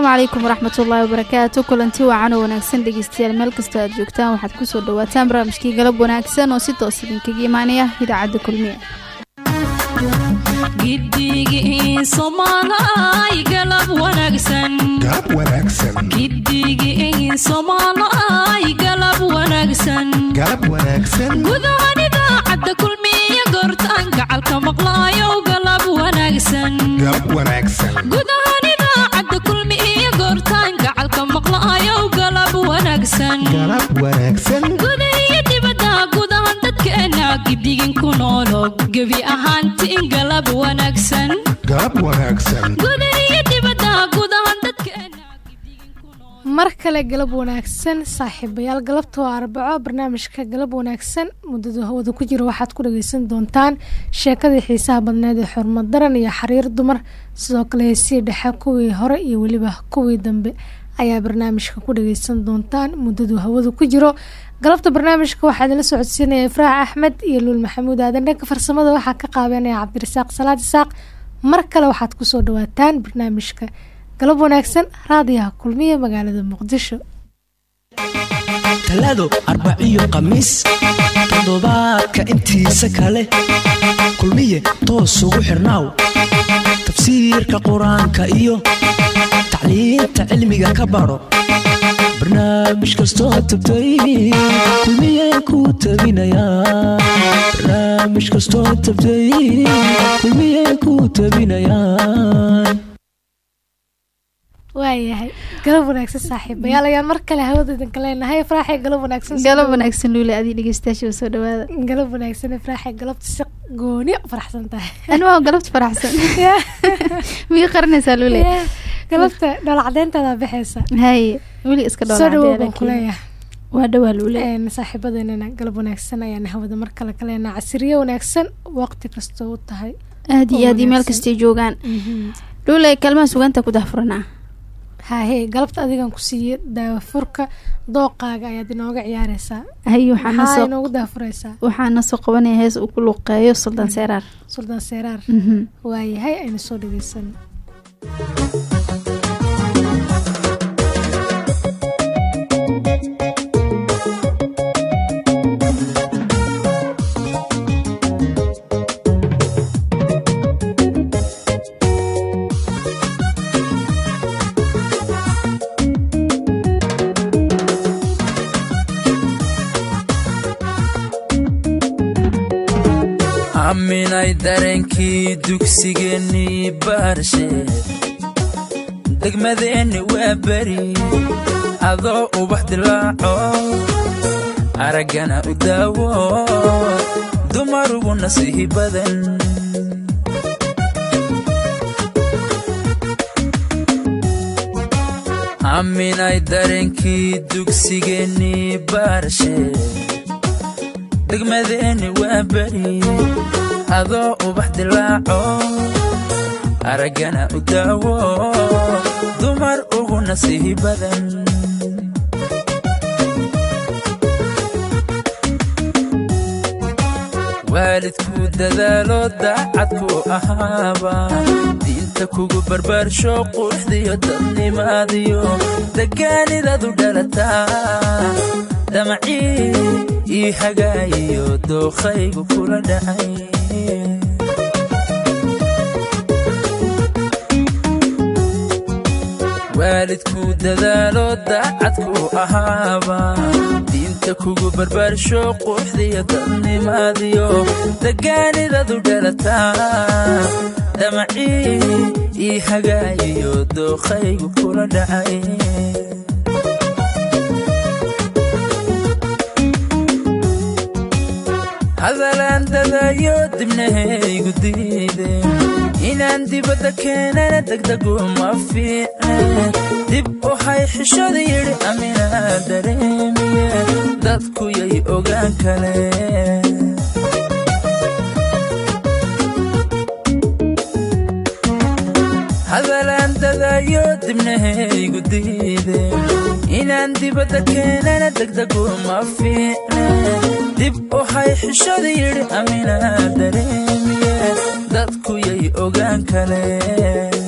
asalaamu calaykum waraxmatullaahi wabarakaatu kulanti wacan oo wanaagsan dhegeystayaal meel kastoo aad joogtaan. Waxaad ku soo dhawaataan barnaamijkii galab wanaagsan oo si toos idinkaga imaanaya idaacadda kulmiye. Gacalka maqlaayo galab wanaagsan gidigin ku noolo gebi ahaantiin galab wanaagsan mar kale galab wanaagsan saaxiibayaal galabta waa arbaco barnaamijka galab wanaagsan muddada hawada ku jira waxaad ku dhageysan doontaan sheekadii xiisaha badneed ee xurmad daran iyo xariir dumar. Sidoo kale heesii dhexe kuwii hore iyo weliba kuwii dambe ayaa barnaamijka ku dhageysan doontaan. Muddadu hawada ku jiro galabta barnaamijka waxaa idinla socodsiinaya ifraax axmed iyo luul maxamuud aadan dhanka farsamada waxaa ka qaabeynaya cabdirasaaq salaad isaaq. Mar kale waxaad ku soo dhawaataan barnaamijka. Galab wanaagsan raadiyaha kulmiye magaalada muqdisho. Talaado arbaciyo khamiis toddobaadka intiisa kale. Kulmiye toos ugu xirnaaw. Tafsiirka qur'aanka iyo tacliinta cilmiga ka baro barnaamij kastoo tabtay kulmiye ku tabinayabarnaamij kastoo tabtay kulmiye ku tabinayaan waayahay galab wanaagsan saaxiibayaal ayaan mar kale hawada idinka leenahay. Faraaxay galab wanaagsan galab wanaagsan luule adii dhegeystayaasha soo dhawaada. Galab wanaagsan faraaxay galabta si gooni faraxsan tahay. Anwaa galabta faraxsan. Miyay qaranaysaa luule galabta dhoola cadeyntaada baxaysa haye weli iska soo dhawow baan kuleeyahay waa dhawaa luule saaxiibadeenana galab wanaagsan ayaan hawada mar kale ka leenahay. Casiriye wanaagsan waqti kastoo u tahay. Aad iyo aad iyo meel kastay joogaan. Luule kalmaha sugaanta ku dahfuranaa hahe galabta adigan ku siiye daawafurka dooqaaga ayaad inooga ciyaareysaa hay maxaa inoogu daafureysaa waxaana soo qabanaya hees uu ku luuqeeyo suldaan seeraar suldaan seeraar waayahay aynu soo dhageysan aminay dareenkii dugsigeennii baarshe degmadeenni waa beri adoo ubax dilaaco. Araggana u daawo dumarugu nasiihi badan. Aminay dareenkii dugsigeennii baarshe degmadeenni waa beri adoo ubax dilaaco araggana u daawo dumar ugu nasiihi badan. Waalidku dadaalo daacadku ahaaba diinta kugu barbaarsho quruxdiyo dadnimaadiyo degaanidadu dhalataa damacii ii hagaayiyo dookhaygu kula dhacay waalidku dadaalo daacadku ahaaba. Diinta kugu barbaarsho quruxdiyo dadnimaadiyo degaanidadu dhalataa damacii ii hagaayiyo dookhaygu kula dhacay. Hadalaan dadayo dibnahaygu diideen inaan dibadda keenana degdegu ma fiicne dib u hay xishada yidhi aminaa dareemiye dadku yay ogaan kaleen. Hadalaan dadayo dibnahaygu diideen inaan dibadda keenana degdegu ma fiicne dib hay xishada yidhi aminaa dareemiye dadku yay ogaan kaleen.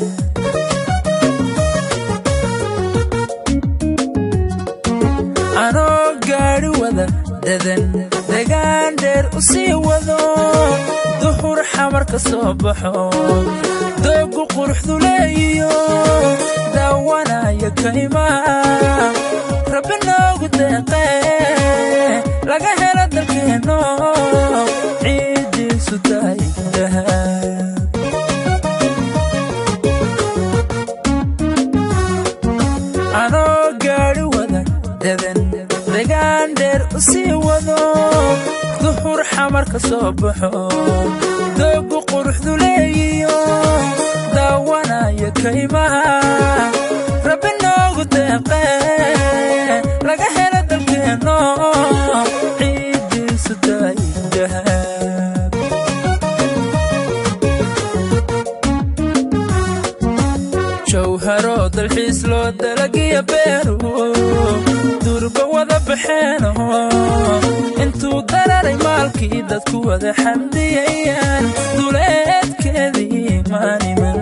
Anoo gaadhi wada dadan degaan dheer u sii wado duhur xamar ka soo baxo. Doogu quruxdu leeyiyo daawanaya kaymaa rabbi noogu deeqee laga helo dalkeenno ciiddiisu tahay ka soo baxo. Doogu quruxdu leeyiyo daawanaya kaymaha rabbi noogu deeqee laga helo dalkeenno ciiddiisu tahay dahab jawharo dalxiis loo dalagiya beeru wada baxeeno intuu dararay maalkii dadku wada xamdiyayaan duleedkeedii maaniman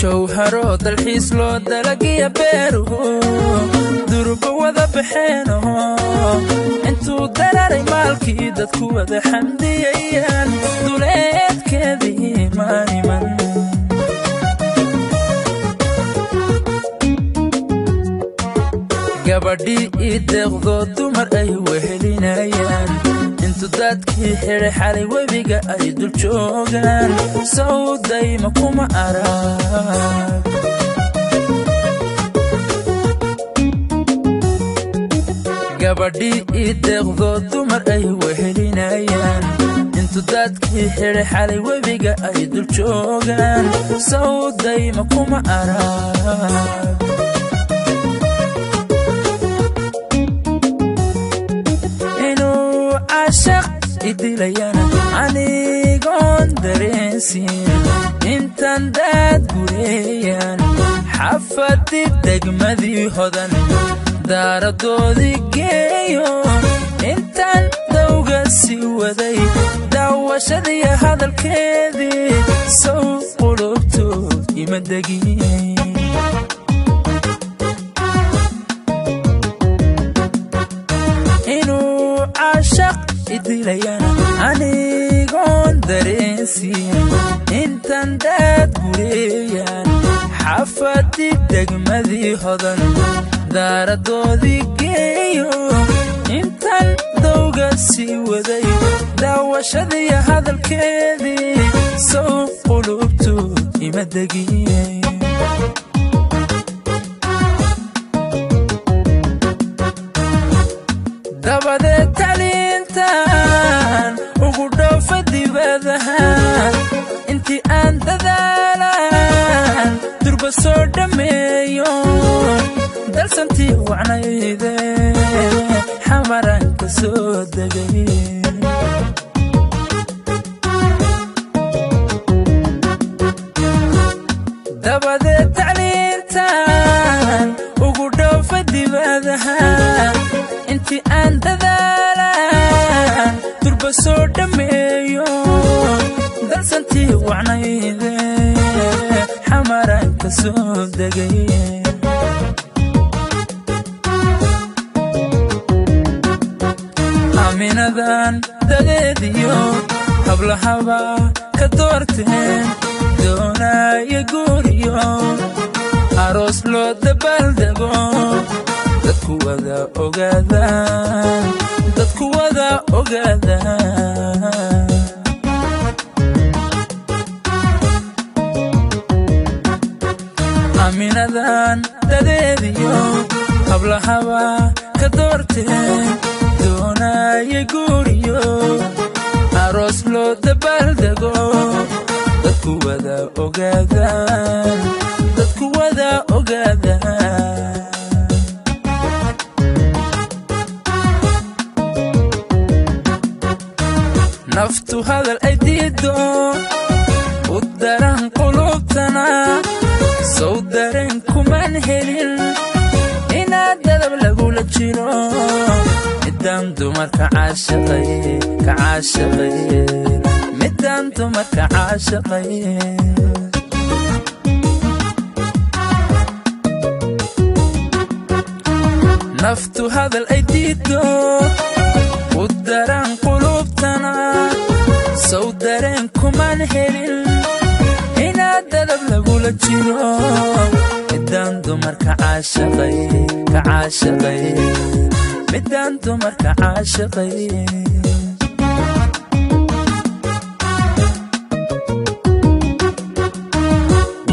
jawharo dalxiis loo dalagiya beeru durba wada baxeeno intuu dararay maalkii dadku wada xamdiyayaan duleedkeedii maaniman gabadhii ii deeqdoo dumar ay wehelinayaan intu dadkii xidhay xalay webiga ay dul joogaan. Sawdayma kuma arag. Gabadhii ii deeqdoo dumar ay wehelinayaan intu dadkii xidhay xalay webiga ay dul joogaan. Sawdayma kuma arag cashaq idilayana anigoon dareensiin intan daad gureeyaan xafadi degmadii hodan daaradoodii geeyo intaan dawga sii waday hadalkeedii sow qulubtood ima degin idilayana anigoon dareensiin intan daad gureeyaan xafadi degmadii hodan daaradoodii geeyo intan dawga sii waday daawashadii hadalkeedii sow qulubtood ima degin intii aan dadaalan durba soo dhammeeyo dalsantii wacnayde xamaran ka soo degay. Dabadeed tacliintan dhameeyo dalsantii wacnayde xamaraan ka soo degay. Minadan dadeediyo hablahaba ka doorteen doonaayo guuriyo. Aroos loo dabaaldego dadku wada dadeediyo hablahaba ka doorteen doonaya guuriyo. Aroos loo dabaaldego dadku wada ogaadaan. Dadku wada ogaadaan naftu hadal ay diido u daran qulubtana. Sow dareen kumaan helin inaad dadab lagula jiro. Midaan dumarka caashaqay ka caashaqay. Midaan dumarka caashaqay. Naftu hadal ay diido u daran qulubtana sow dareen kumaan helin. Inaad dadab lagula jiro. Midaan dumarka caashaqay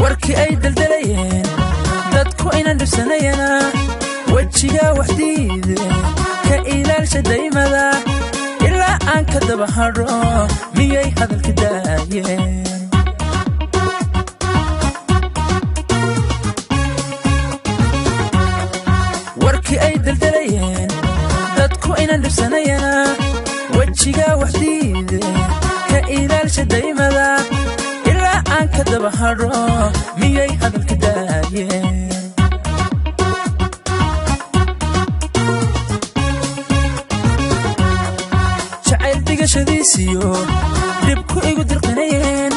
warkii ay daldalayeen dadku inan dhibsanayana wejigaa waxdiide ka ilaalsha daymada ilaa aan ka daba hadho miyay hadalka daayeen? Warkii ay daldalayeen dadku inan dhibsanayana wejigaa waxdiide ka ilaalsha daymada ilaa aan ka daba hadho miyay hadalka daayeen jacayl digashadiisiyo dhibku igu dirqinayeen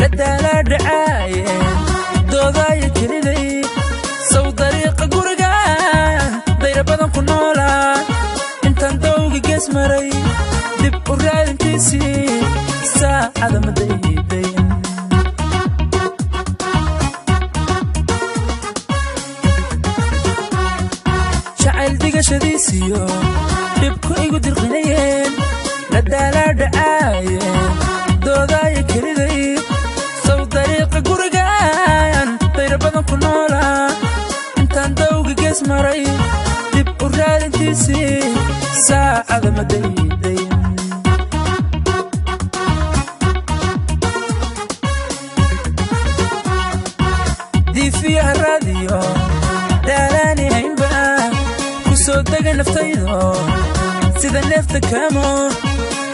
la daalaa dhacaayeen doodaaya keliday sow dariiqa guriga dayra badan ku noolaa intaan dawga gees maray dib u raadintiisii saacada ma daydayn jacayl digashadiisiyo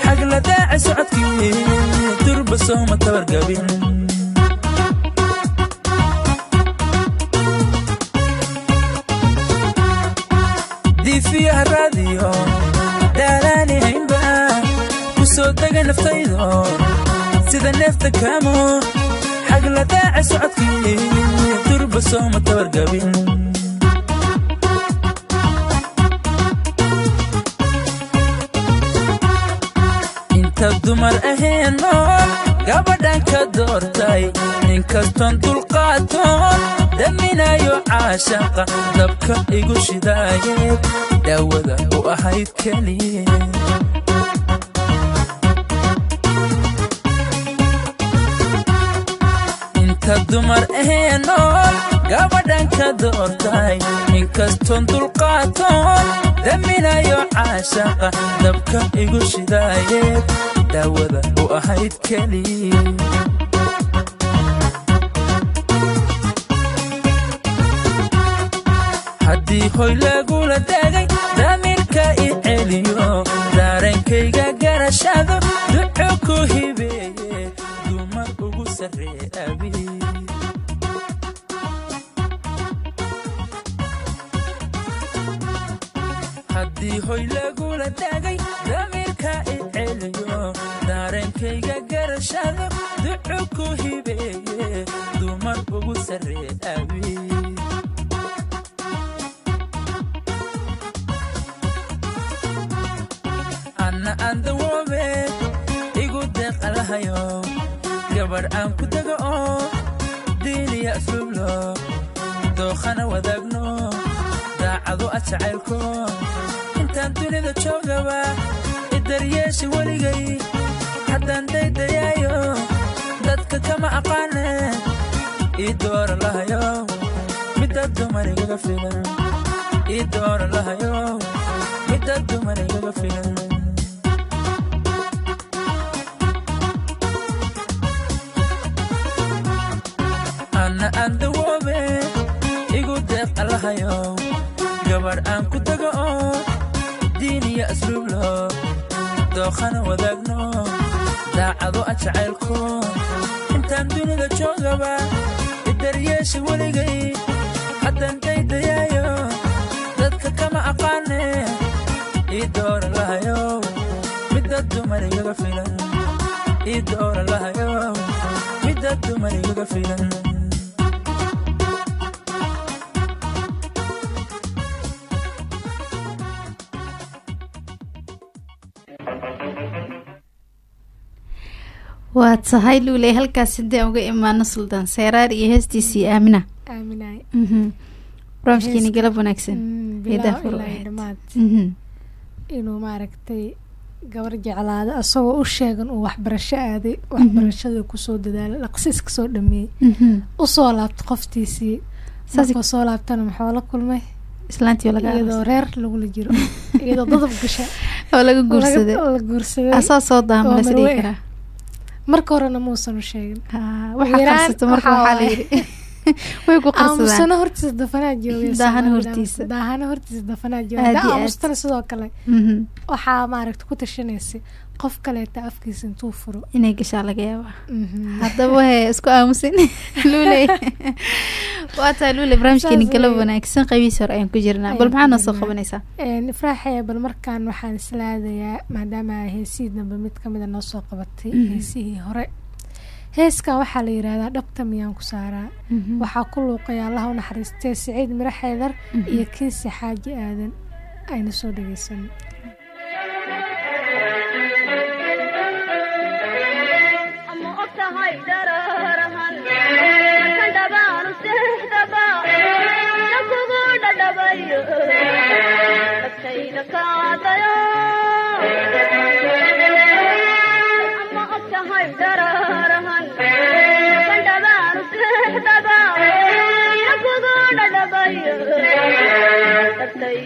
xagla daaca socodkii durba sooma tabargabin dega naftaydo sida neefta kaamo xagla daaca socodkii durba sooma tabargabin inta dumar aheenno gabadhan ka doortay inkastoon dulqaatoon daminayo caashaqa dabka igu shidaayeed daawada u ahayd keliye inta dumar gabadhan ka doortay inkastoon dulqaatoon daminayo caashaqa dabka igu shidaayeed daawada u ahayd keliye haddii hoy lagula degay damiirka i celiyo daarenkayga garashado duco ku hibeeye dumar ugu sarree abi hoy lagula taagay damiirka i celiyo daarenkayga garashada ducu ku hibeeye dumar ugu sarree aawi andawoobe igu deeqalahayo gabar aan ku dego oo diiniya asluublo dookhana wadaagno daacado a intaan dunida joogaba idaryeesha weligay haddaan daydayaayo dadka kama aqaane. ii doora lahayo midda dumanigaga filan. ii doora lahayo midda dumanigaga filan. Anna aan dawoobe igu deeq allahayo gabadh aan ku diiniya asluublo dookhana wadaagno daacado a jacaylko intaan dunida joogaba idaryeesha weligay haddaan daydayaayo dadka kama aqaane ii doora lahayo midda dumanigaga filan ii doora lahayo midda dumanigaga filan waa tahay luuley halkaas haddii uga imaano suldaan seeraar iyo heestiisii aamina. Aaminaay Mhm. barnaamijkeeni Heeska- galab wanaagsan. Mm, Mhm. inuu maaragtay gabar jeclaada asagoo u sheegan uu waxbarasho aaday waxbarashada ku soo dadaalay dhaqsiis ka soo dhameeyey. Mhm. u soo laabta qoftiisii. Markuu soo laabtana maxuu la kulmay? Iyadoo reer lagula jiro. Iyadoo dadab gasha. Oo laga guursaday. Asaa soo daama oo la marwe sidhigi ah. karaa marka horena muusan u sheegin Ah, waxaa Yaraan qarsato marka waxaa waxaa la waaye. yidhi way ku qarsadaan aamusana hortiisa dafanaa Soomaalida. hortiisa. daahana hortiisa dafanaa daa aamustana sidoo kale waxaa maaragta ku tashanaysa qof kaleeta afkiisa intuu furo inay gashaa laga yaabaa Mhm. haddaba he isku aamusin luuley waa tahay luuley barnaamijkeeni galab wanaagsan qaybihiisa hore ayaan ku jirnaa bal maxaa noo soo qabanaysaa Een, ifraaxaya bal markaan waxaan islaadayaa maadaama heesihii dambe mid kamida noo soo qabatay heesihii hore heeskan waxaa la yidhaahdaa dhabta miyaan ku saaraa Mhm. waxaa ku luuqaya allaha u naxariistee siciid miro xeydar Mhm. iyo kiisi xaaji aadan aynu soo dhegeysan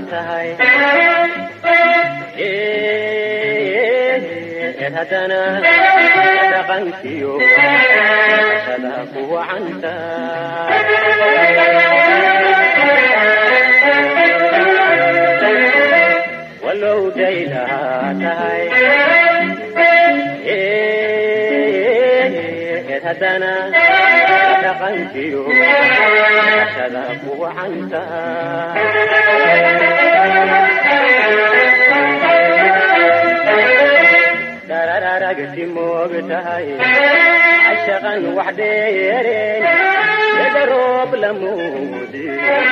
daylahaa tahay eed haddana dhaqankiyo shada ku wacanta walow daylahaa tahay haddana dhaqankiyo shada ku wacanta dharararagti moog tahay cashaqan wax dheereen sida roob lamuudi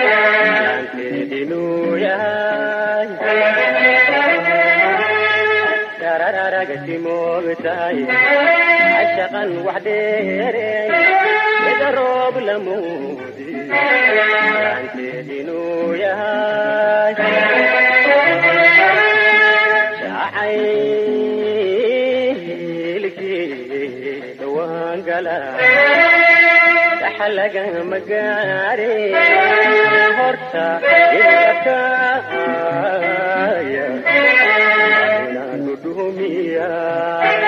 yaanteedinuu yahay dharararagti moog tahay cashaqan wax dheereen ضرب لمودي عينو يا شعيلك وانقلا تحلق مقاري هرتا يبكا يا لا ندومي يا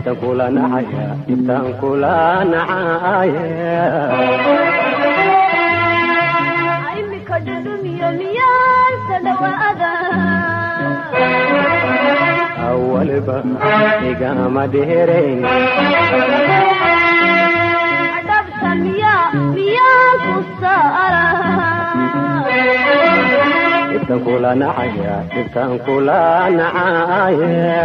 dhibtan kula nacaya dhibtan kula nacaya imika dhudhumiyo miyaasa dhawaada awalba igama dheerayn adabta miya miyaa ku saara dhibtan kula nacaya dhibtan kula nacaya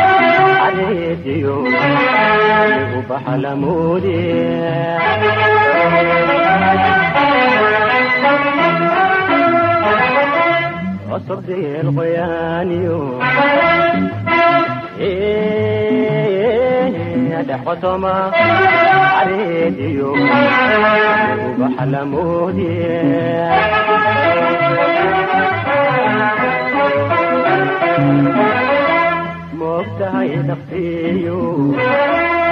nkayga xaaga ila qabo asurdheel qoyaaniyo dhexqotoma adeediyo igu baxalamoode asurdheel qoyaaniyo dhexqotoma moogtahay naftiyo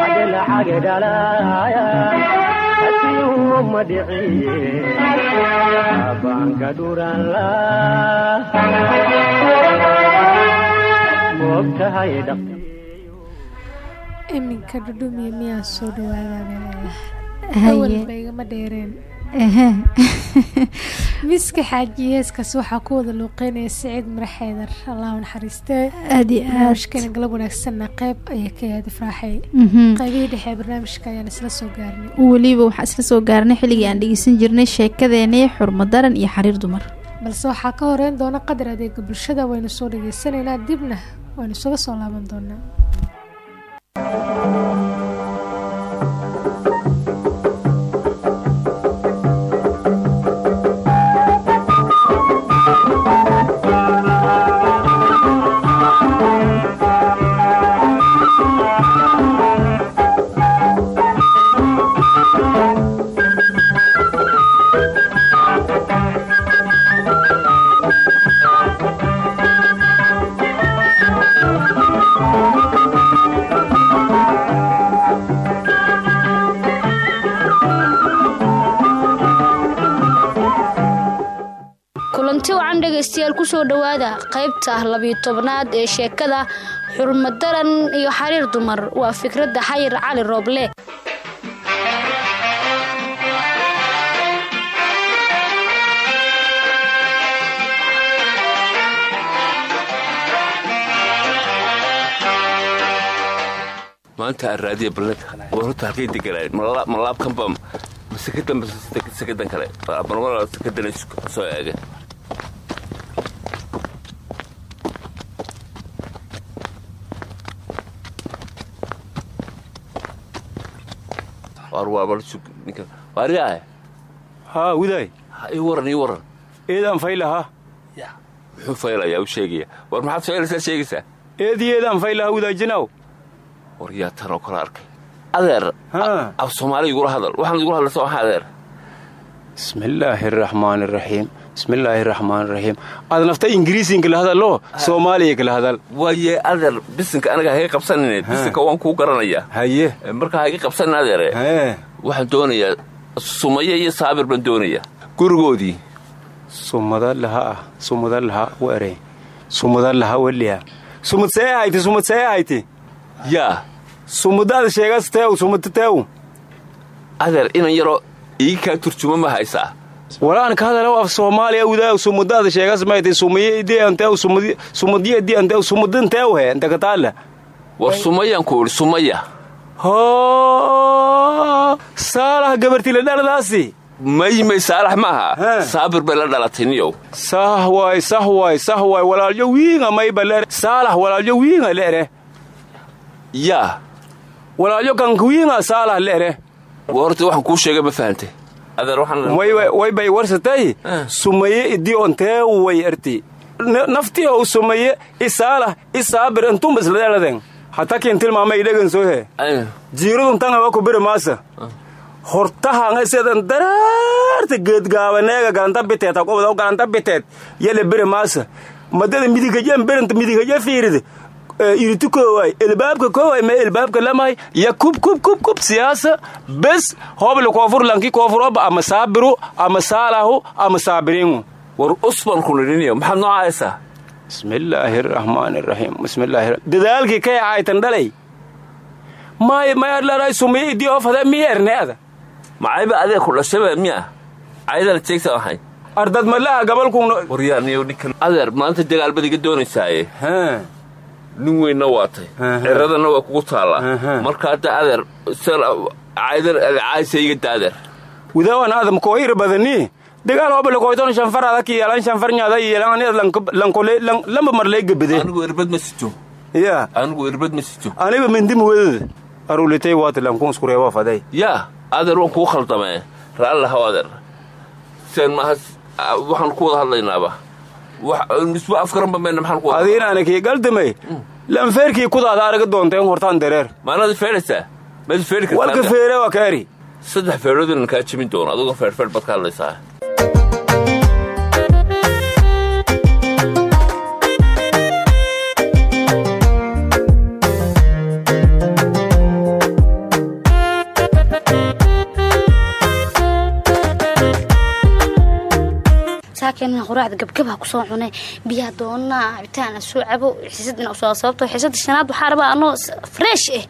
agalacage dhalaya asiyuma dhiciye abaanka dhuranla moogtahay dhaqtiyo iminka dhudhumiya miyaa soo dhawaadaan haye igama dheereen miska xaaji heeskaas waxaa ku wada luuqeynaya siciid mare xeydar allahu naxariistee aad iyo aad. Barnaamijkeena galab wanaagsanna qeyb ayay ka yahay difraaxay. Mhm. qaybihii dhexe barnaamijka ayaan isla soo gaarnay. Weliba waxaa isla soo gaarnay xilligii aan dhegeysan jirnay sheekadeenii xurmo daran iyo xariir dumar. Balse waxaa ka horeyn doona qadar adeega bulshada waynu soo dhageysanaynaa dibna waynu isaga soo laaban doonaa ku soo dhowaada qaybta labiyo tobnaad ee sheekada xurmadaran iyo xariir dumar waa fikradda xayir cali rooble maanta aan raadiya ballanka war horta halkay deganaayen ma laabkanba ma sekadan base sekadan kale. Marmar sekadan soo eega war waa bal sug ninka waariyaah haa widaay ii waran eedaan faylahaa muxuu faylayaa u sheegaya war maxaad faylaysaa sheegaysaa eedii eedaan faylahaa widaajinaw war yaa tan oo kale arkay adeer af soomaali igula hadal waxaan igula hadlaysa waxa adeer bismillaahi araxmaani araxiim bismillaahi araxmaani araxiim aad nafta ingiriisiin kala hadallo soomaaliya kala hadal. Waaye adeer bisinka aniga haga qabsanine bisinka waan kuu garanayaa haye. Markaa haga qabsanin adeere. Waxaan doonayaa sumaye iyo saabir baan doonayaa gurigoodii. Sumada laha ah sumada laha were sumada laha weliya sumad see hayti sumad see hayti yaa sumadaada sheegas teew sumad teew. Adeer inan yaroo ii kaa turjuma ma haysaa walaan ka hadalo af soomaaliya widaa sumadaada sheegas maytay sumaye idii anteew sumadi sumadiya idii anteew sumadan teew he intakataala war sumayaan ku sumaya. Hoo saalaha gabartila dhaladaasi maymay saalax maaha. Saabir bay la dhalatay niyow. Sah waay sah waay sah waay walaalyo wiinga mayba leere. Saalax walaalyo wiinga leere. Yaa walaalyo kanka wiinga saalax leere. War horta waxaan kuu sheegay ma fahantay adeer waxaan way way bay warsatay. Ah. sumaye idii ontee way erti. N- naftii ou sumaye i saalax i saabir intumbas ladhaladen hata kin tilmaamay idhagan soo he Ay, jiiradun tanga waa ku biri maasa. Hortahan isadan daraarta geedgaabaneega galanta biteed haqobada galanta biteed yale biri maasa. Madada midigajan birinta midigaja fiirida iriti kooway ilbaabka kooway ma ilbaabka lamay ya kub kub kub kub siyaasa bes hobli koofur lanki koofur oba ama saabiru ama saalahu ama saabiriingu. War usban ku nidhi niyo maxaad noo haysaa bismillaahi raxmaani raxiim bismillaahi dadaalkii kay caaytan dhalay. May mayadlaray sumiye idii ofade miyeerneada macayba adeer ku dhashaba miya? Caydala jeegta ahay. Ardad malaha gabalkuna war yaa niyo ninkan adeer maanta dagaalbad iga doonaysaaye nin weynna waatay Aha. ciradana waa kugu taallaa. Marka hadda adeer caydar iga da adeer widawan adam koyir badani dagaal hobale koyton shanfar adak yeelan shanfar nyaada yeelan anid lankole lamba marlay gabade anigu irbad ma sito. Ya anigu irbad ma sito. Aniba mindima wedada arulitay waata lankunskureewa faday. Yaa adeer waan kuu khaldamee raalli lahaw adeer. Seen maaha waxaan ku wada hadlaynaaba adiinaana kii galdamay lanfeerkii kudaada araga doonteen hortaan dareer. Kartaa feere waa ka eri saddex feeroodina kaa jebin doono adigoo feerfeer baad ka hadlaysaa saakeena quraacda gabgabha ku soo cunay. Biyaha doonaa cabitaana soo cabo xiisad inaa u soo sababto xiisada shanaad waxaa rabaa anoo fresh ah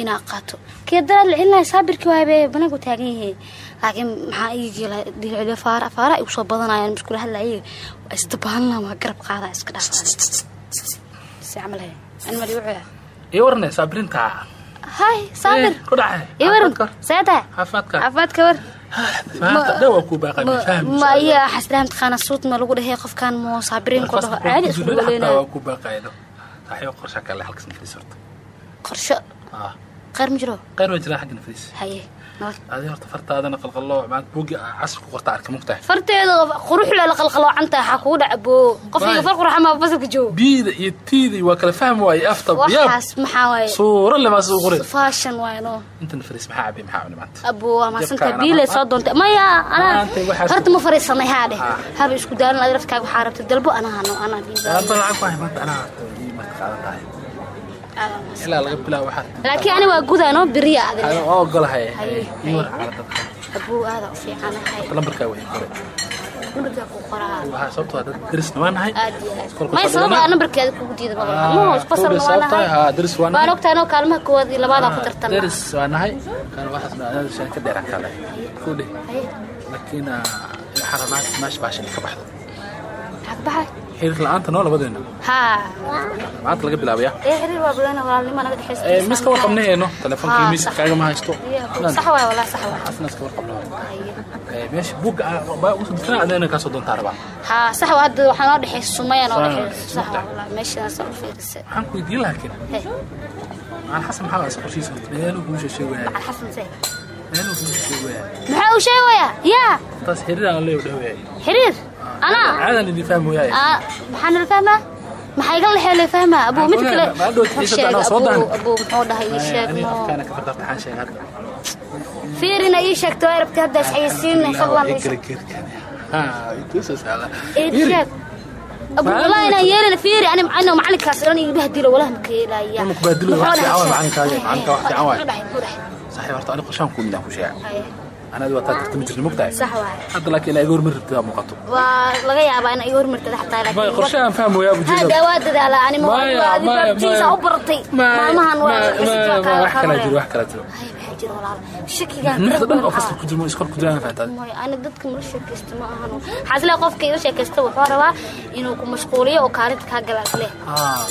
inaa qaato. Kee daraa la celinaya saabirkii waaybe banaanku taagan yahay laakiin maxaa ii geela dhilcile faara faara ay u soo badanayaan iskula hadlayay waa isdabaalna waa garab qaada iska wuxuu ii warne saabrinta hay saabir. Ku dhacay ii waran seeta caafimaadka. Caafimaadka war fahamta dhow waa kuu baaqay ma fahmi ma iya xasraam taqaana suud ma lagu dhahey qofkan moo saabiriin ku dhaho caadi isku xataa dhawaleynaya waa kuu baaqay dho saaxiibo qorsha kale halkas nafriis horta qorsho ah qeyr ma jiro adi horta fartaadana qalqaloo maad buugi casr ku qorta arka mugtahay. Farteeda qurux le la qalqaloocanta waxaa kugu dhaca boo. Qofkiga far qurux ama fasalka joogo. Biida iyo tiida waa kala fahmi waaye afta waxaas maxaa waaye? Suuro lema soo qoray fashion waaye no. Inta nafriis maxaa cabi maxaa cuni maanta. Abo waa maasanta Jabka biile anaa- soo doontay. Maya anaa. Maanta horta ma fariisanay haa dheh haba isku daalin adi laftkaaga waxaa rabta dalbo anaa hano anaa Hadda lacag hay maanta anaa. Marka qaadan tahay laakiin ani waa gudaa noo beriya abo aada u fiicanahay ah sababa nambarkeeda kugu diida Ah, maqlo isku fasalna kowdii waa sababtoo ah, nahay daris waa baan nahay ogtahay noo kaalmaha koowaad iyo labaadaa ku tartana daris waa nahay kan waxaas anaa shan ka dheeraan kale kudhe laakiin ah, waxaan rabnaa meesha baashan ka baxdo xagbaxa xiriir la'aanta noo labadeena haa maanta laga bilaabaya miska warqabnaheeno telefonkii Ah, miiska kaagama haysto meesha buugga difnaa adena kaasoo doontaa rabaa? Waxaan ku weydiin laakiin Hey. macaan xasan maxaa waa qorshiisa kuu sheegaya macal xasan see meelu kuu sheegaya maxaa uu sheegayaa yaa taas xiriir aan leeyo dhawaya xiriir wayaay Ah, fahmaa maxaa iga lexee la fahmaa abuu mid kale sheegay abuu muxuu dhahay ii sheeg fiirina ii sheegtay waa rabtay hadda isxayisiin fadlan ii sheeg. Abuu walaa inaan yeelin fiiri ani macalin macalinkaas dhan ii bahdilo walaa ma ka yeelaya Muxuu dhahay saxiib horta aniga qorshaan kuu midaan ku sheega Haye, anadi waa taa tartami jirta mogtahay sax waay hadda laakiin ilaa iga hormari rabtid aa muuqato waa laga yaabaa inay iga hormartada xataa Maya, laakiin qorshe aan fahmi wayaa bu hada waa dadaala ani ma Maya, waa maya, adibaabtiisa maya. u baratay maalmahan waa wax kala jiro wax kala jiro maxaa jira walaal shakigaan nuuxda dhan oo fasal ku jiro iskor ku jiraan fahantaad Maya, ani dadka mala sheekaysta ma ahano waxaa isle qofka ila sheekaysta wuxuu rabaa inuu ku mashquuliyo oo kaalinta kaa gala isle ah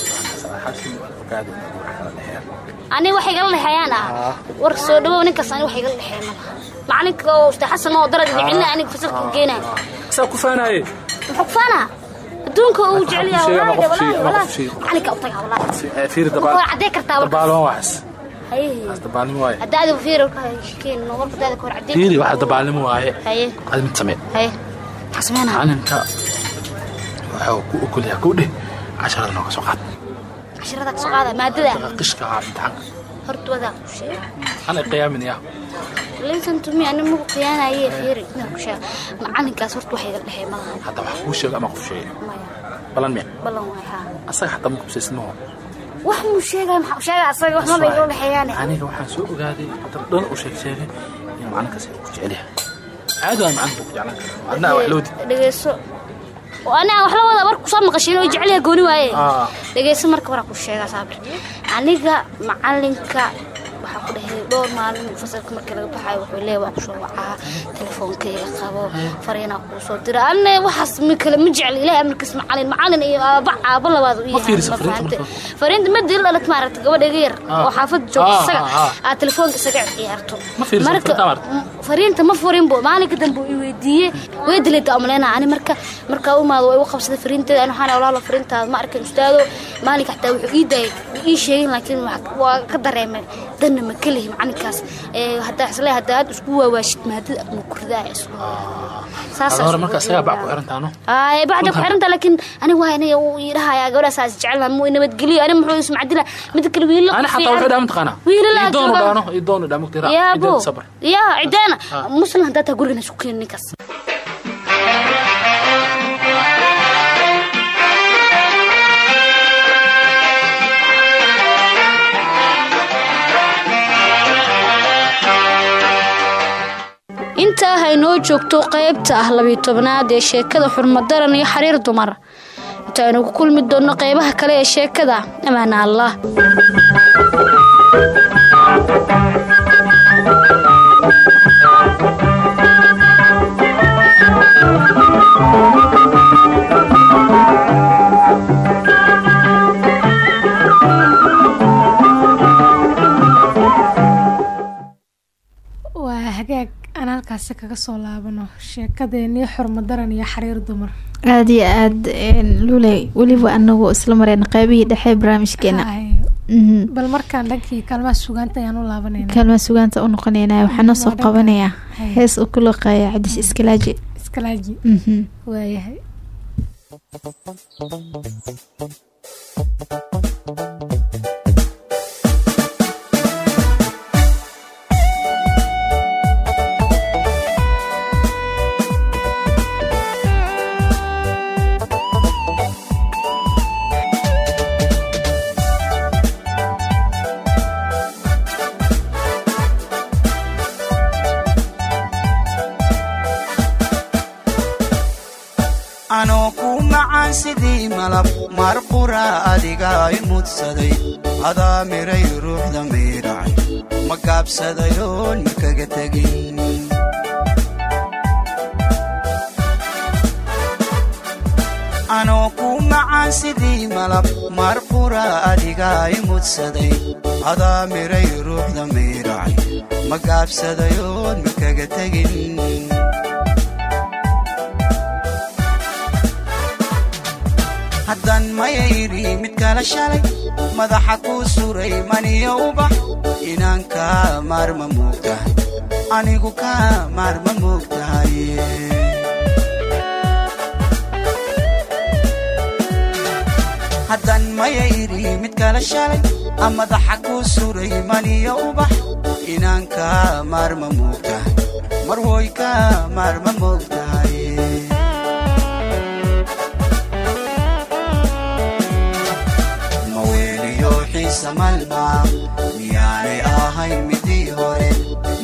xasin ogaado wax kala dhexeeya ani wax igala dhexeeyaan ah. War soo dhawow ninkaas ani wax igala dhexeeya ma laha macalinka oo ustaad xasan oo darad nicilna aniga fasalka geenaya saa ku faanaye muxuu kufaanaa? Adduunka uu jecel yahay Qof sheega, walaahi walaahi walaahi macalinka u tagaa walaahi fiiri dabaal caddee kartaa warkaas dabaalwan waxas dabaalnimo waaye. Haddaadi fiiri warkeen warka daada ka hor caddee. Fiiri waxa dabaalnimo waaye. Haye. Adi mid samee haye. Maxaa sameynaa macalinka waxuu ku ogol yahay kuu dheh casharada nooga soo qaad cashirada ka soo qaada maadada qishka ahaa imtixaanka horta wadaa ku sheega ana qiyaaminaya listen to me ani maku khiyaanaye fiiri ku sheega macalinkaas horta wax iga dhexeey ma laha hadda wax kuu sheego ama qof sheegay? Maya balan miya? Ballan waay haa asaga xataa ma kubsaysnaho wax muu sheegaya maxaa u sheegaya asaga wax maba igala dhexeeyaane aniga waxaan soo ogaaday dad dhan u sheeg sheegay in macalinkaas ku jecel yahay. Caadi waa macalinka ku jeclaan kara adna wax loodi dhegeyso oo ani aan wax la wada war ku soo maqashin oo jecel yahay gooni waaye Ah. dhegeyso marka waraa ku sheegaa saabir aniga macalinka waxaa ku dhahay dhowr maalin fasalka markii laga baxayo wuxuu leeyahay waa ku soo wacaa telefoonkayga qabo fariinaa kuu soo dira. Anne waxaas kale ma jecel ilahay amarkiis macalin macalin iyo aaba aaba labaad u yahay fariinta ma dil dhalat maaragta gabadha iga yar Ah. oo xaafad joogta Ah, isaga. ah, aad telefoonka isaga ciyaarto. Marka- fariinta ma furin bo maalinka dambe i weydiiyey. Way dilayda amaleena ani marka markaa u imaado waa igu qabsaday fariinteeda ani waxaan walaalo fariintaada ma arkin ustaado. Maalinka xataa wuxuu ii daayay ii sheegin laakiin waa ka dareemay danna ma kelihi macalinkaas isle haddaa aad isku waawaashid maadada ma kurdaa isku hada hore marka isagaa bac ku xirantaano ay bacda ku xiranta laakiin ani waa aniga uu idhahayaa gabadhaas is jecelna muu nabadgeliyo ani muxuu ismacdila mid kale wiilo ani xataa wuxuu dhaa mataqaanaa wiilala idoonu dhaano idoonu dhaa mugtira yaabo sabr. Yaa cideena muslim haddaa taa gurigan isku keen ninkaas haynoo joogto qaybta ah labiyo tobnaad ee sheekada xurmadaran iyo xariir dumar. Intaaynu ku kulmi doonno qaybaha kale ee sheekada amaana allah intaasi kaga soo laabano sheekadeenii xurmadaran iyo xariir dumar. Aada iyo aad luley weliba anagoo isla mareyna qeybihii dhexe barnaamijkeena. Mhm. bal markaan dhankii kaalmaha sugaanta ayaan u laabanayna kaalmaa sugaanta u noqoneynaa waxaa noo soo qabanayaa hees uu ku loqeeya cabdis iskalaaji iskalaaji Mhm. waayahay malab mar qura adiga i mudsaday adaa miray ruuxda miiracay ma gaabsadayoon ma kaga tegin anoo ku macaan sidii malab mar qura adiga i mudsaday adaa miray ruuxda miiracay ma gaabsadayoon ma kaga tegin haddaan mayayri mid kala shalay madaxa kuu suray maniyo ubax inaan kaa maarma moogtahay anigu kaa maarma moogtahay haddaan mayayri mid kala shalay madaxa kuu suray maniyo ubax inaan kaa maarma moogtahay mar woy kaa maarma moogtahay malmaa miyaanay ahayn midii hore.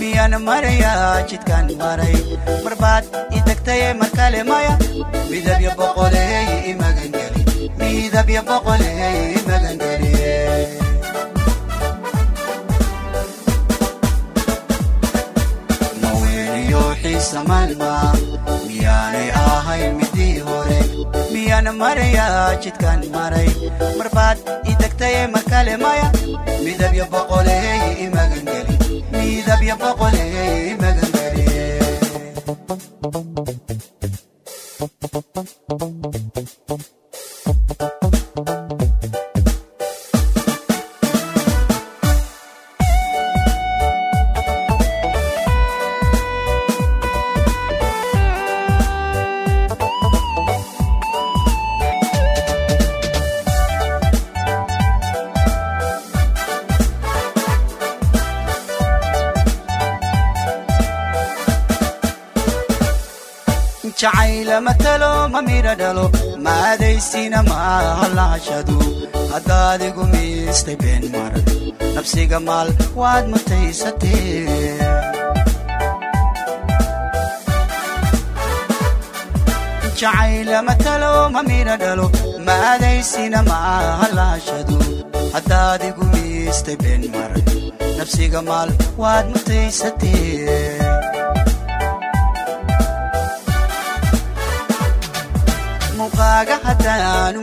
Miyaan marayaa jidkan maray marbaad i degtaye mar kale maya midabya boqoleey i magangeli midabya boqoleey i magangeli miyaanay hore miyaan marayaa jidkan maray. Marbaad i degtaye mar kale maya midabya boqoleey i magangeli midabya boqoleey i maaha lahashadu haddaadigu miistay been maran nafsiga maal waad mutaysatee jacayla matalo ma midha dhalo maadaysina maaha lahashadu haddaadigu miistay been maran nafsiga maal waad mutaysatee muuqaaga haddaanu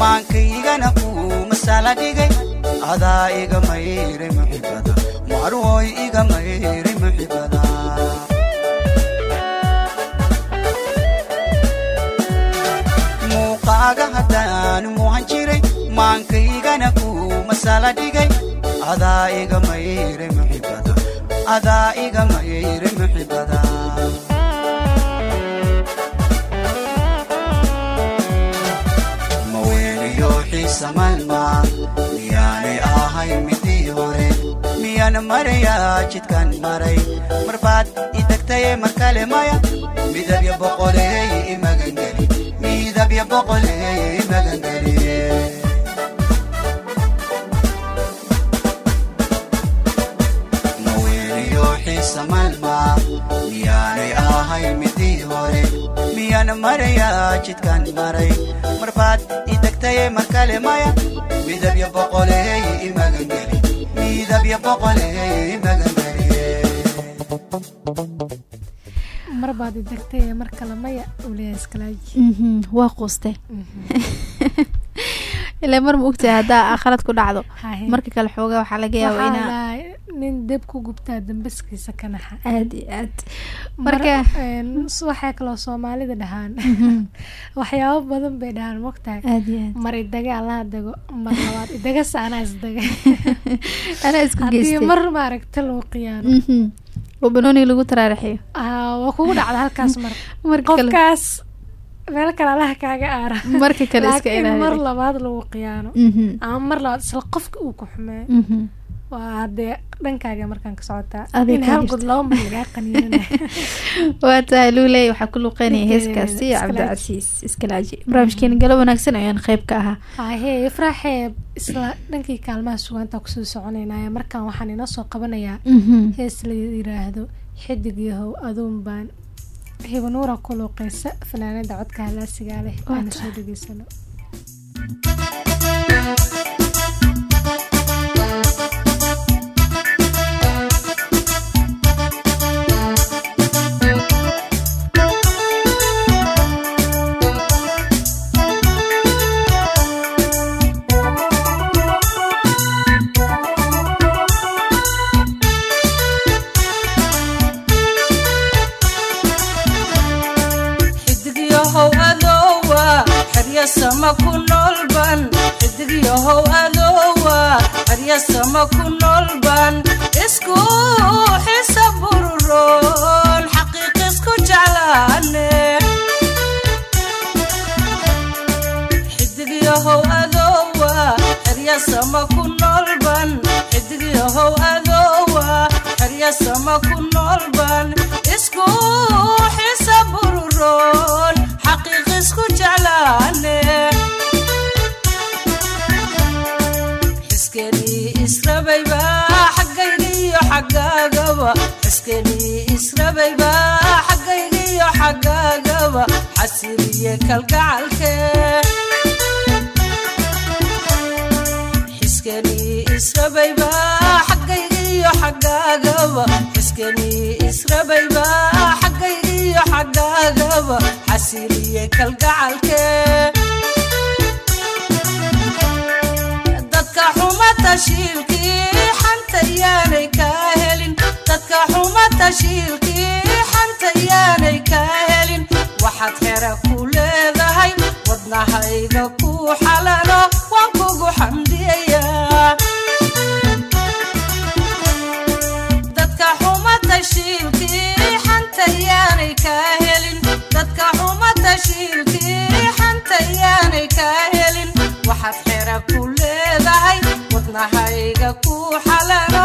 maankaygana kuu masala dhigay. Adaa iga mayray muxibada marwoy iga mayray muxibada. Muuqaaga haddaanu muuhan jiray maankaygana kuu masala dhigay. Adaa iga mayray muxibada adaa iga mayray muxibada malmaa miyaanay ahayn midii hore. Miyaan marayaa jidkan maray marbaad i degtaye mar kale miyaan marayaa jidkan maray marbaad i degtaye mar kale maya midabya boqoleey i magangeli midabya boqoleey i magangeli mar baad i degtay ee mar kale maya. Mhm, waa quuste ilaa mar ma ogtahay haddaa khalad ku dhacdo? Marka kale xoogaa waxaa laga yaabaa Waxaa inaa nin deb ku gubtaa dambaskiisa ka naxa. Aad iyo aad. Marka waxay kaloo soomaalida dhahaan. Waxyaabo badan bay dhahaan mogtahay mar idaga allaha dago mar labaad. Idaga saanaa isdaga anaa isku geystay. mar maaragta loo qiyaano. Mhm. oo banooni lagu taraaraxiyo waa kugu dhacda halkaas mar. Qofkaas meel kale allaha kaaga aara. Marka kale iska laakiin mar labaad lagu qiyaano. Mhm. ama mar labaad isla qofka uu ku xumeeyo Mhm. waa hadee dhankaaga markaan ka socotaa. In hal god laba mar lagaa qaniinana. Waa tahay luuley waxaa ku luqeynaya heeskaasi cabdicasiis iskalaaji barnaamijkeena galo wanaagsan ayaan qayb ka ahaa. Haahee ifraaxee isla dhankii kaalmaha sugaanta ku soo soconaynaya markaan waxaan inoo soo qabanayaa. Mhm. hees la yiraahdo xidig yahow aduun baan hibanuura ku luuqeysa fanaanada codka halaasigaa leh. Aana soo dhegeysano wadnahayga ku xalalo waan kugu xamdiyayaa dadka xuma tashiilkii xanta yaanay kaa helin. Dadka xuma tashiilkii xanta yaanay kaa helin. Waxaad xera ku leedahay wadnahayga ku xalalo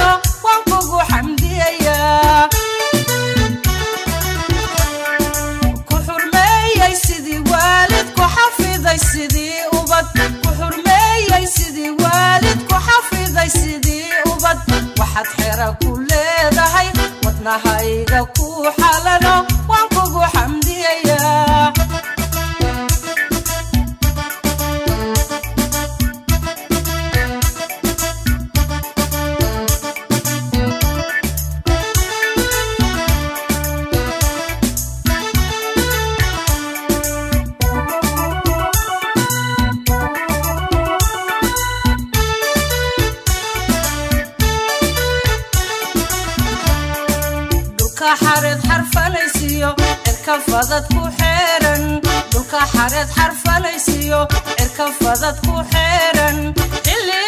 waxaad xera ku leedahay wadnahayga ku xalano. Cirka fadad ku xeeran dhulka xareed xarfalaysiyo cirka fadad ku xeeran xilli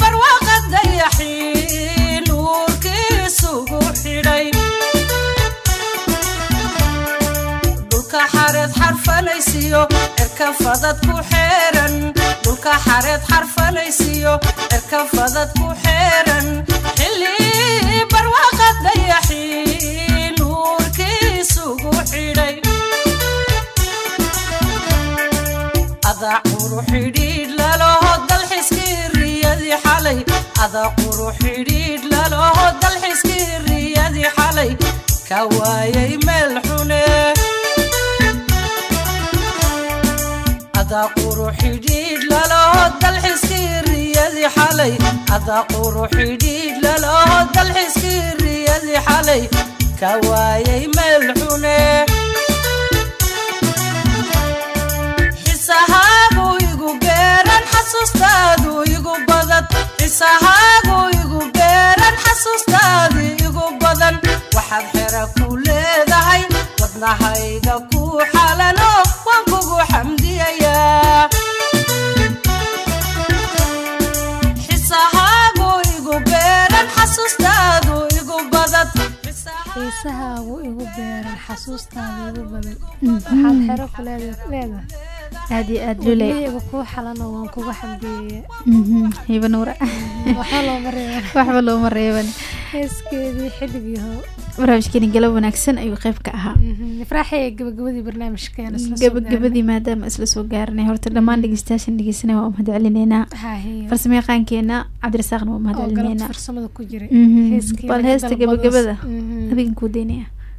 barwaaqa dayaxii nuurkiisugu xidhay dhulka xareed xarfalaysiyo cirka fadad ku xeeran dhulka xareed xarfalaysiyo cirka fadad ku xeeran xilli barwaaqa dayaxii adaa quru xidhiidh laloho dalxiskii riyadii xalay ka waayay meel xune adaa quru xidhiidh laloho dalxiskii riyadii xalay ka waayay meel xune xasuustaadu igu badan xisahaagu igu beeran xasuustaadu igu badan waxaad xera ku leedahay wadnahayga ku xalano waan kugu xamdiyayaa xisahaagu igu beeran xasuustaadu igu badan xiisahaagu igu beeran xasuustaada igu badan waxaad xero ku leedahay aad iyo aad luley wadnahayga kuu xalano waan kuga Mhm, hiba nuura. Waxba looma reeban waxba looma reeban heeskeedii xidigiiho barnaamijkeeni galab wanaagsan ayuu qayb ka ahaa. Gabagabadii isla soo gabagabadii maadaama isla soo gaaranay horta dhammaan dhegeystayaashan dhegeysanay waa mahad celineynaa farsamo yaqaankeena cabdirasaaqna waa mahad celineynaa Mhm. Bal heesta gabagabada. Mhm. adigan kuu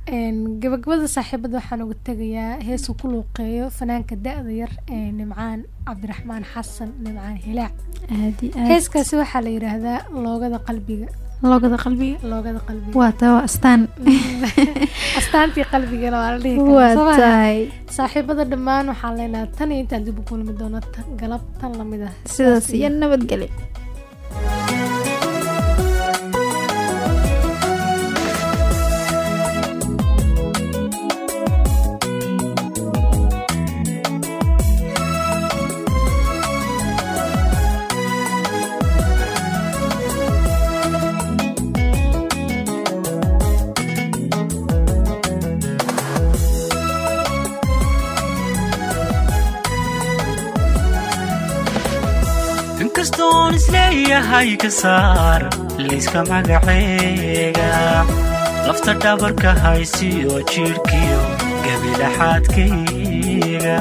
gabagabada saaxiibada waxaan uga tegayaa heesuu ku luuqeeyo fanaanka da-da yar ee nimcaan cabdiraxmaan xasan nimcaan hilaac. Heeskaasi waxaa la yidhaahdaa loogada qalbiga. Loogada qalbiga? Loogada qalbiga. Waa taa waa astaan. Astaantii qalbigana waa la dhihi karaa tahay. saaxiibada dhammaan waxaan leenahay tan iyo intaan dib u kulmi doono ta- galab tan la mid ah. Sidaas iyo nabadgelyo is leeyahay ka saar layska magaceega. Lafta dhabarka haysiyo jidhkiyo gabilaxaadkayga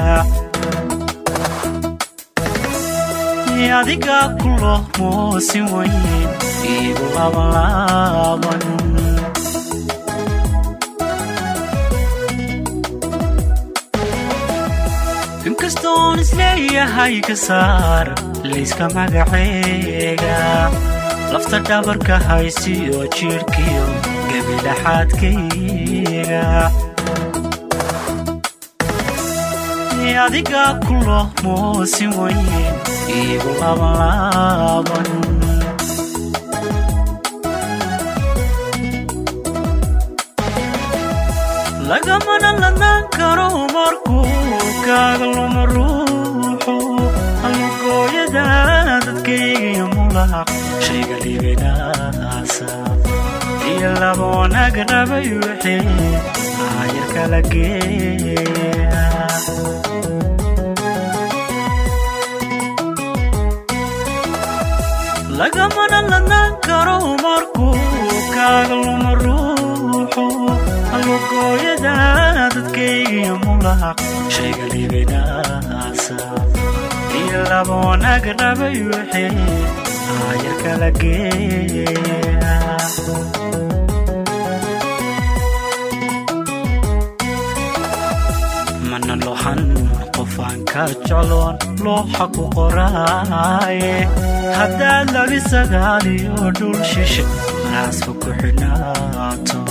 adiga ku lohmoosin weyn iigu labanlaaban inkastoon is leeyahay ka saar layska magaceega lafta dhabarka haysiyo jidhkiyo gabilaxaadkayga adiga ku lohmoosin weyn iigu labanlaaban lagamana ladnaan karo markuu kaaga luma dadkaygiyo mulaq shayga liibinaasa iyo laba wanaag rabay wixii aayar kala geeya lagamana ladnaan karo markuu kaaga luma ruuxu halgooyada dadkaygiyo mulaq shayga liibinaasa laboonag dhabayuuxe aayar kala geeya. Mana lohan qofaanka jecloon looxa ku qoraaye. Haddaad labi sagaaliyo dhul shishe maraaska ku xidhnaato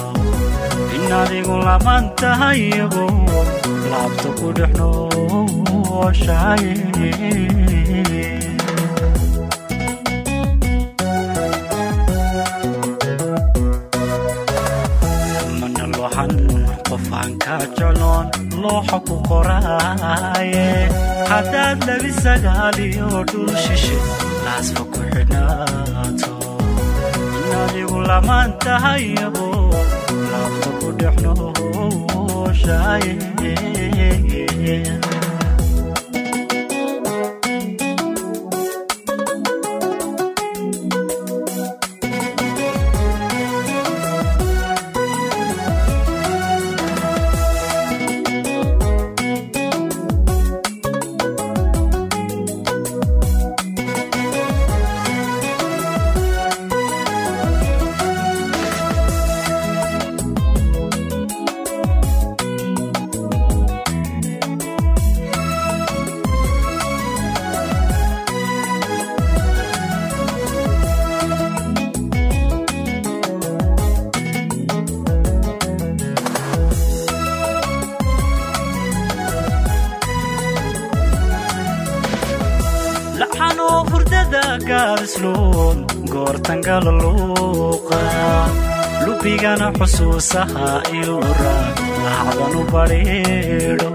in adigu laban tahay iyago laabta ku dhex nooshaye mana looxan qofaan ka jecloon looxa ku qoraaye haddaad labi sagaaliyo dhul shishe laasfa ku xidhnaato in adigu laman tahayago laabta ku dhex nooshaye goortangala luuqa lubigana xusuusaha ilura laacdanu badhiidho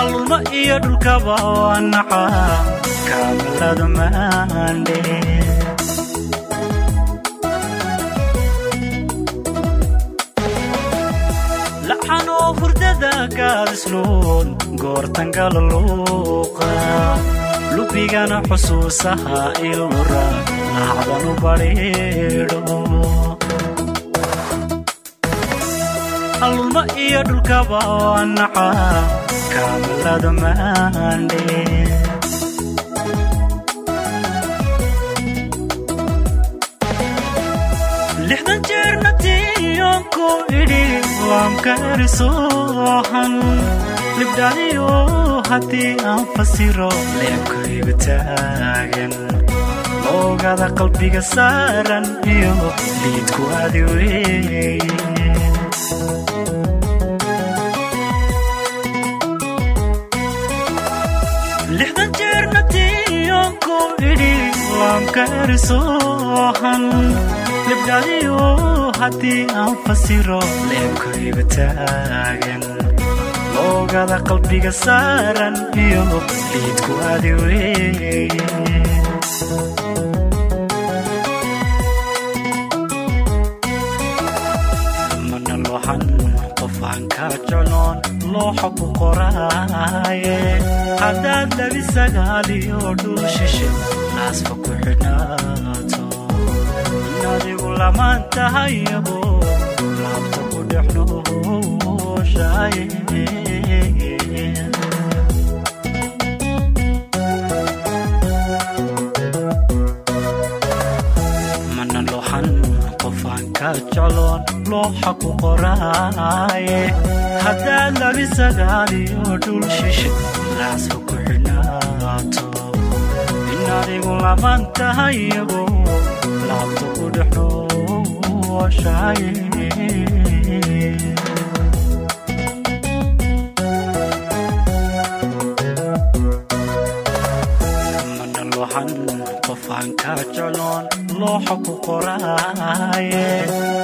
alluma iyo dhulkaba waa naca kaamalada maandhe laxanoo hurdada gaadisloon goortangala luuqa lubigana xusuusaha ilura laacdanu badhiidho alluma iyo dhulkaba naca kaamalada maandhe lixdan jeerna tiyoonku idhi waamkarisoohan libdhaliyo haddii aan fasiro leebkaygu taagan. Oogada qalbiga saaran iyo liidku adi weeye lixdan jeerna tiyoonku idhi waamkarisoohan libdhaliyo haddii aan fasiro leebkaygu taagan oogada qalbiga saaran iyo liidku adi weeye mana looxan qofaan ka jecloon looxa ku qoraaye. Haddaad labi sagaaliyo dhul shishe ku xidhnaato. In adigu lamaan tahayago laabta jecloon looxa ku qoraaye haddaad labi sagaaliyo dhul shishe laasfa ku xidhnaato in adigu laman tahayago laabta ku dhex nooshaye mana looxan qofaan ka jecloon looxa ku qoraaye.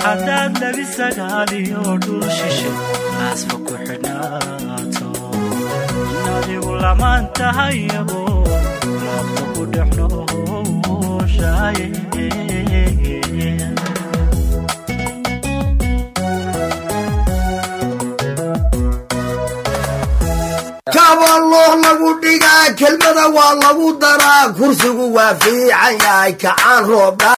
Haddaad labi sagaaliyo dhul shishe laasfa ku xidhnaato in adigu lamaan tahayago laabta ku dhex kelmada waa lagu daraa. Kursigu waa fiican yahay kacaan roob